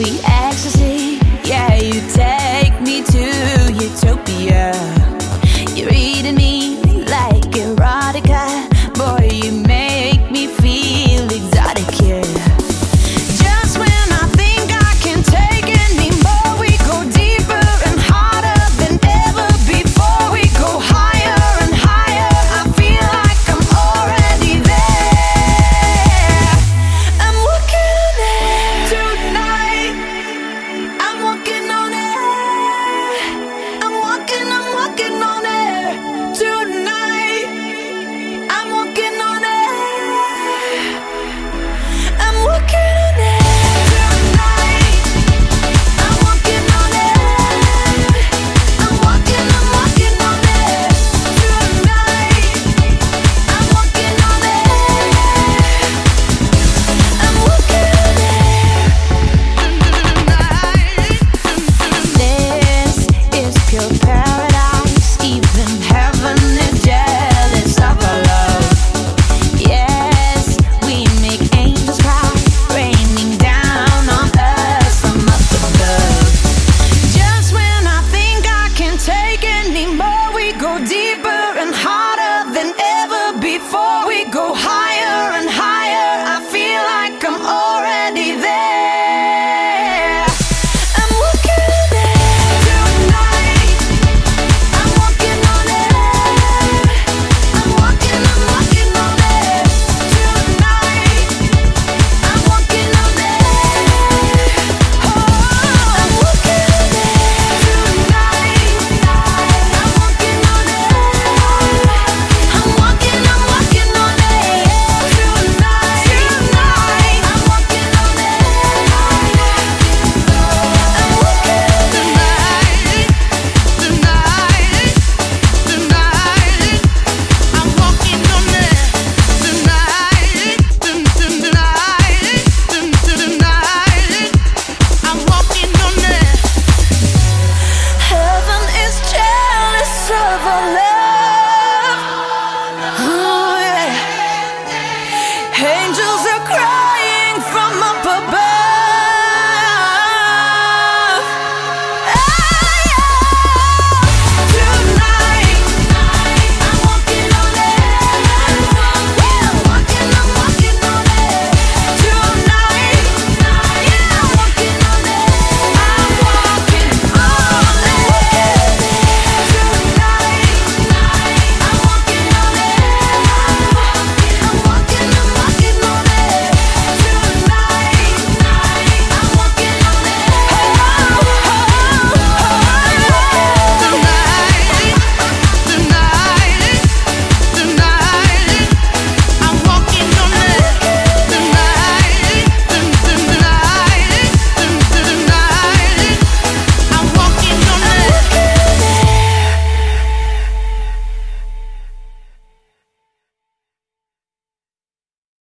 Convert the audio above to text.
giving ecstasy. Yeah, you take me to utopia.